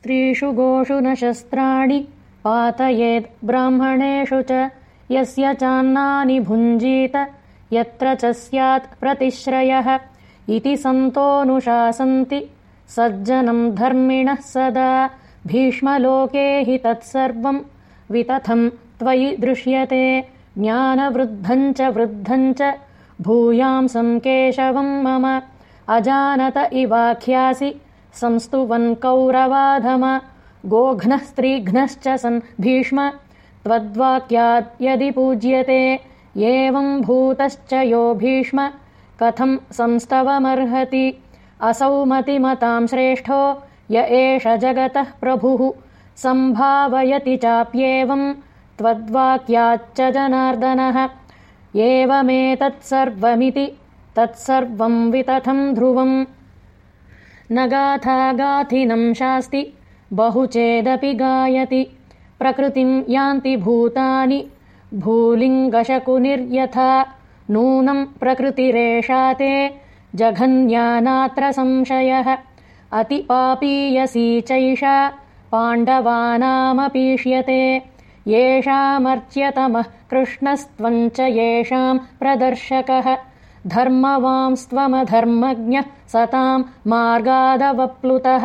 स्त्रीषु गोषु न शस्त्राणि पातयेद् ब्राह्मणेषु च यस्य चान्नानि भुञ्जीत यत्र च स्यात् प्रतिश्रयः इति सन्तोऽनुशासन्ति सज्जनम् धर्मिणः सदा भीष्मलोके हि तत्सर्वम् वितथम् त्वयि दृश्यते ज्ञानवृद्धम् च वृद्धम् च भूयांसम् केशवम् मम अजानत इवाख्यासि संस्तुवन् कौरवाधम गोघ्नः स्त्रीघ्नश्च सन् भीष्म। त्वद्वाक्यात् यदि पूज्यते। एवम् भूतश्च यो भीष्म। कथम् संस्तवमर्हति? असौ मतिमताम् श्रेष्ठो। य एष जगतः प्रभुः। सम्भावयति चाप्येवम् त्वद्वाक्याच्च जनार्दनः। एवमेतत्सर्वमिति तत्सर्वम् वितथम् ध्रुवम् न गाथागाथिनम् शास्ति बहुचेदपि गायति। प्रकृतिम् यान्ति भूतानि भूलिङ्गशकुनिर्यथा। नूनम् प्रकृतिरेषा ते जघन्या नात्र संशयः अतिपापीयसी चैषा पाण्डवानामपीष्यते। येषामर्च्यतमः कृष्णस्त्वम् च येषाम् प्रदर्शकः धर्मवांस्त्वमधर्मज्ञः सताम् मार्गादवप्लुतः